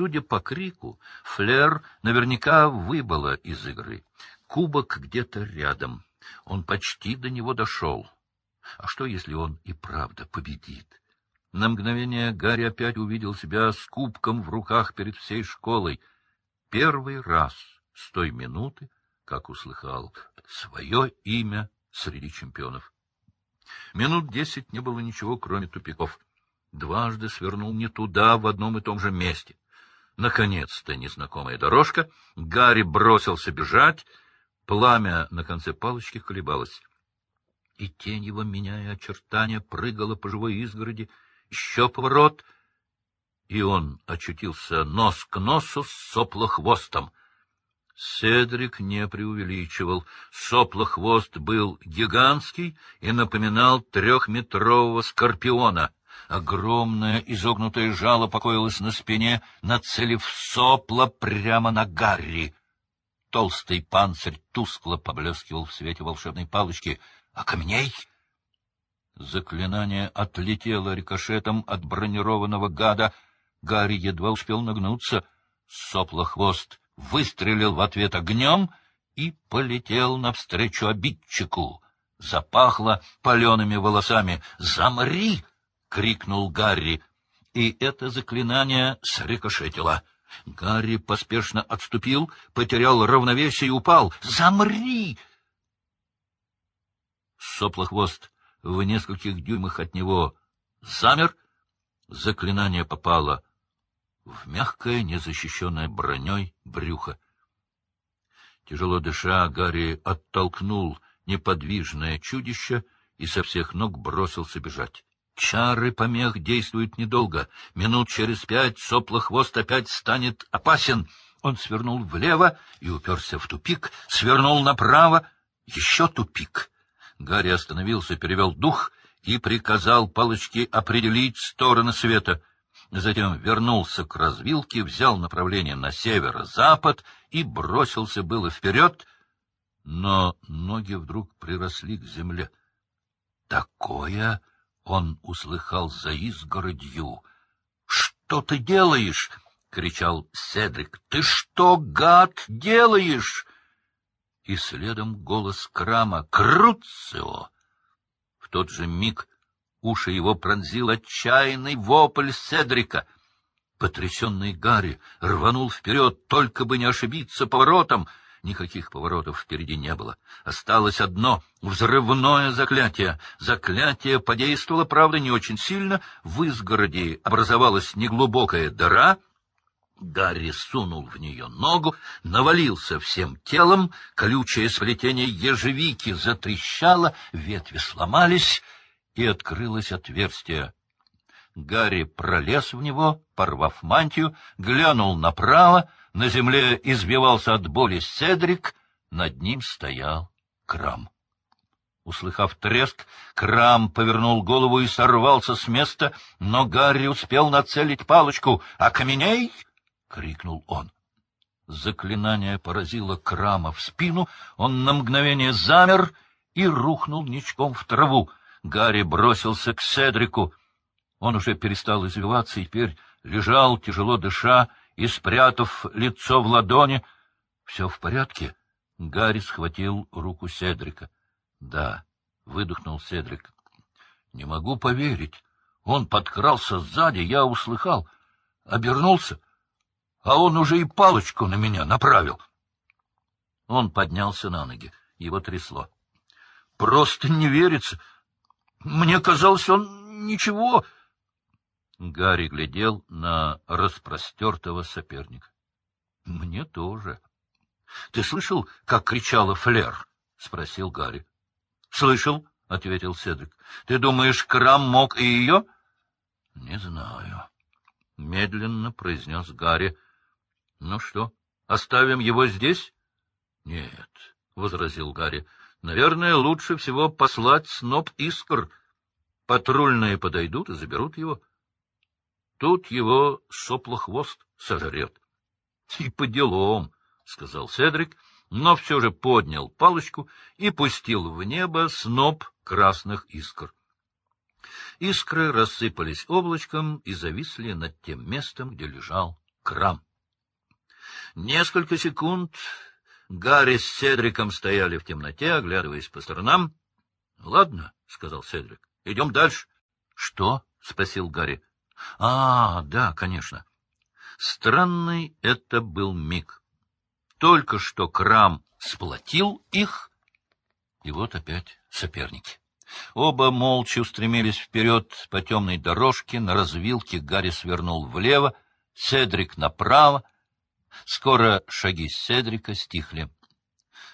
судя по крику, Флер наверняка выбыла из игры. Кубок где-то рядом. Он почти до него дошел. А что, если он и правда победит? На мгновение Гарри опять увидел себя с кубком в руках перед всей школой. Первый раз с той минуты, как услыхал свое имя среди чемпионов. Минут десять не было ничего, кроме тупиков. Дважды свернул не туда, в одном и том же месте. Наконец-то незнакомая дорожка. Гарри бросился бежать. Пламя на конце палочки колебалось. И тень его, меняя очертания, прыгала по живой изгороди. Еще поворот, и он очутился нос к носу с соплохвостом. Седрик не преувеличивал. Соплохвост был гигантский и напоминал трехметрового скорпиона. Огромное изогнутое жало покоилось на спине, нацелив сопло прямо на Гарри. Толстый панцирь тускло поблескивал в свете волшебной палочки. «А камней?» Заклинание отлетело рикошетом от бронированного гада. Гарри едва успел нагнуться. Соплохвост выстрелил в ответ огнем и полетел навстречу обидчику. Запахло палеными волосами. «Замри!» — крикнул Гарри. И это заклинание срикошетило. Гарри поспешно отступил, потерял равновесие и упал. «Замри!» Соплохвост в нескольких дюймах от него замер. Заклинание попало в мягкое, незащищенное броней брюхо. Тяжело дыша, Гарри оттолкнул неподвижное чудище и со всех ног бросился бежать. Чары помех действуют недолго. Минут через пять соплохвост опять станет опасен. Он свернул влево и уперся в тупик, свернул направо. Еще тупик. Гарри остановился, перевел дух и приказал палочке определить стороны света затем вернулся к развилке, взял направление на северо-запад и бросился было вперед, но ноги вдруг приросли к земле. Такое он услыхал за изгородью. — Что ты делаешь? — кричал Седрик. — Ты что, гад, делаешь? И следом голос Крама «Круцио!» В тот же миг Уши его пронзил отчаянный вопль Седрика. Потрясенный Гарри рванул вперед, только бы не ошибиться поворотом. Никаких поворотов впереди не было. Осталось одно — взрывное заклятие. Заклятие подействовало, правда, не очень сильно. В изгороди образовалась неглубокая дыра — Гарри сунул в нее ногу, навалился всем телом, колючее сплетение ежевики затрещало, ветви сломались — и открылось отверстие. Гарри пролез в него, порвав мантию, глянул направо, на земле избивался от боли Седрик, над ним стоял Крам. Услыхав треск, Крам повернул голову и сорвался с места, но Гарри успел нацелить палочку. «А каменей!» — крикнул он. Заклинание поразило Крама в спину, он на мгновение замер и рухнул ничком в траву. Гарри бросился к Седрику. Он уже перестал извиваться и теперь лежал, тяжело дыша, и, спрятав лицо в ладони. — Все в порядке? Гарри схватил руку Седрика. — Да, — выдохнул Седрик. — Не могу поверить. Он подкрался сзади, я услыхал. Обернулся, а он уже и палочку на меня направил. Он поднялся на ноги. Его трясло. — Просто не верится. Мне казалось, он ничего. Гарри глядел на распростертого соперника. — Мне тоже. — Ты слышал, как кричала Флер? — спросил Гарри. — Слышал, — ответил Седрик. — Ты думаешь, Крам мог и ее? — Не знаю. — медленно произнес Гарри. — Ну что, оставим его здесь? — Нет, — возразил Гарри. Наверное, лучше всего послать сноп искр. Патрульные подойдут и заберут его. Тут его соплохвост сожрет. — И по делам, — сказал Седрик, но все же поднял палочку и пустил в небо сноп красных искр. Искры рассыпались облачком и зависли над тем местом, где лежал Крам. Несколько секунд Гарри с Седриком стояли в темноте, оглядываясь по сторонам. — Ладно, — сказал Седрик, — идем дальше. — Что? — спросил Гарри. — А, да, конечно. Странный это был миг. Только что Крам сплотил их, и вот опять соперники. Оба молча устремились вперед по темной дорожке, на развилке Гарри свернул влево, Седрик направо, Скоро шаги Седрика стихли.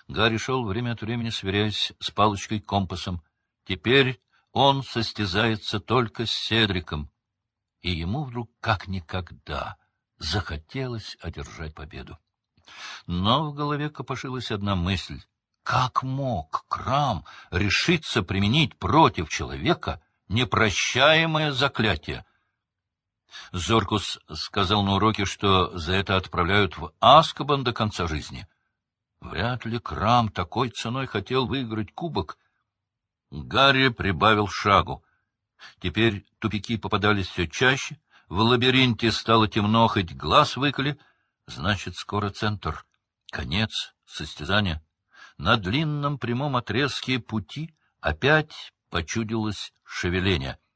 Гарри шел время от времени, сверяясь с палочкой-компасом. Теперь он состязается только с Седриком, и ему вдруг как никогда захотелось одержать победу. Но в голове копошилась одна мысль. Как мог Крам решиться применить против человека непрощаемое заклятие — Зоркус сказал на уроке, что за это отправляют в Аскобан до конца жизни. Вряд ли Крам такой ценой хотел выиграть кубок. Гарри прибавил шагу. Теперь тупики попадались все чаще, в лабиринте стало темно, хоть глаз выколи, значит, скоро центр. Конец состязания. На длинном прямом отрезке пути опять почудилось шевеление —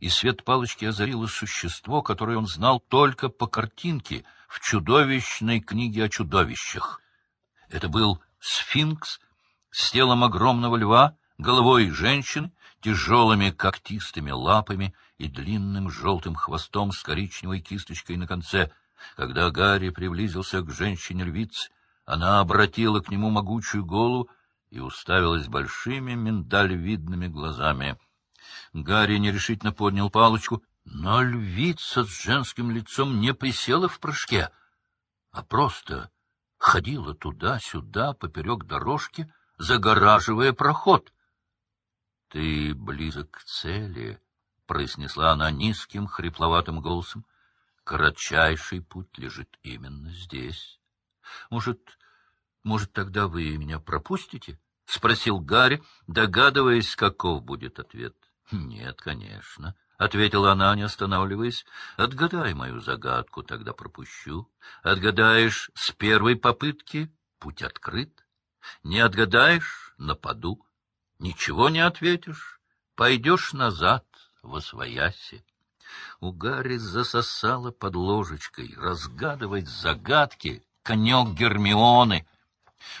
и свет палочки озарило существо, которое он знал только по картинке в чудовищной книге о чудовищах. Это был сфинкс с телом огромного льва, головой женщины, тяжелыми когтистыми лапами и длинным желтым хвостом с коричневой кисточкой на конце. Когда Гарри приблизился к женщине-львице, она обратила к нему могучую голову и уставилась большими миндалевидными глазами — Гарри нерешительно поднял палочку, но львица с женским лицом не присела в прыжке, а просто ходила туда-сюда поперек дорожки, загораживая проход. — Ты близок к цели, — произнесла она низким, хрипловатым голосом. — Кратчайший путь лежит именно здесь. — Может, может, тогда вы меня пропустите? — спросил Гарри, догадываясь, каков будет ответ. — Нет, конечно, — ответила она, не останавливаясь. — Отгадай мою загадку, тогда пропущу. Отгадаешь с первой попытки — путь открыт. Не отгадаешь — нападу. Ничего не ответишь — пойдешь назад во свояси. У Гарри засосало под ложечкой разгадывать загадки конек Гермионы.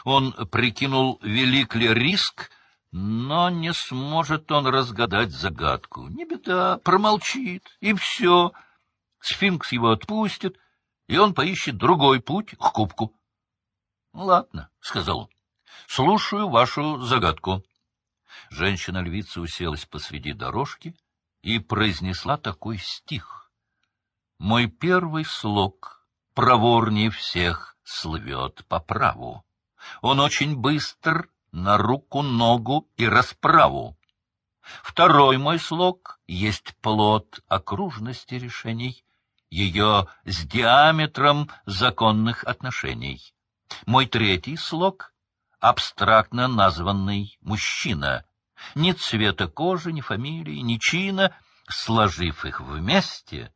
Он прикинул, велик ли риск, но не сможет он разгадать загадку. Не беда, промолчит, и все. Сфинкс его отпустит, и он поищет другой путь к кубку. — Ладно, — сказал он, — слушаю вашу загадку. Женщина-львица уселась посреди дорожки и произнесла такой стих. «Мой первый слог проворнее всех слывет по праву. Он очень быстр на руку, ногу и расправу. Второй мой слог есть плод окружности решений, ее с диаметром законных отношений. Мой третий слог — абстрактно названный мужчина. Ни цвета кожи, ни фамилии, ни чина, сложив их вместе,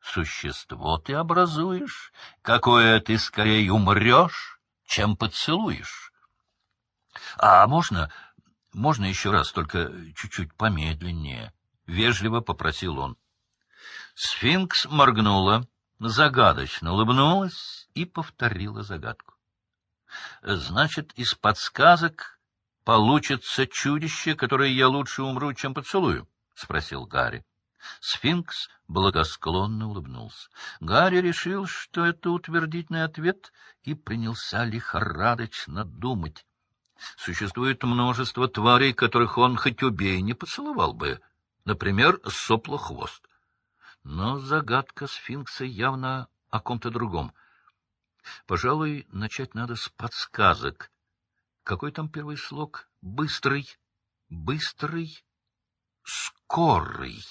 существо ты образуешь, какое ты скорее умрешь, чем поцелуешь. — А можно... можно еще раз, только чуть-чуть помедленнее? — вежливо попросил он. Сфинкс моргнула, загадочно улыбнулась и повторила загадку. — Значит, из подсказок получится чудище, которое я лучше умру, чем поцелую? — спросил Гарри. Сфинкс благосклонно улыбнулся. Гарри решил, что это утвердительный ответ, и принялся лихорадочно думать. Существует множество тварей, которых он хоть убей не поцеловал бы. Например, соплохвост. Но загадка сфинкса явно о ком-то другом. Пожалуй, начать надо с подсказок. Какой там первый слог? Быстрый, быстрый, скорый.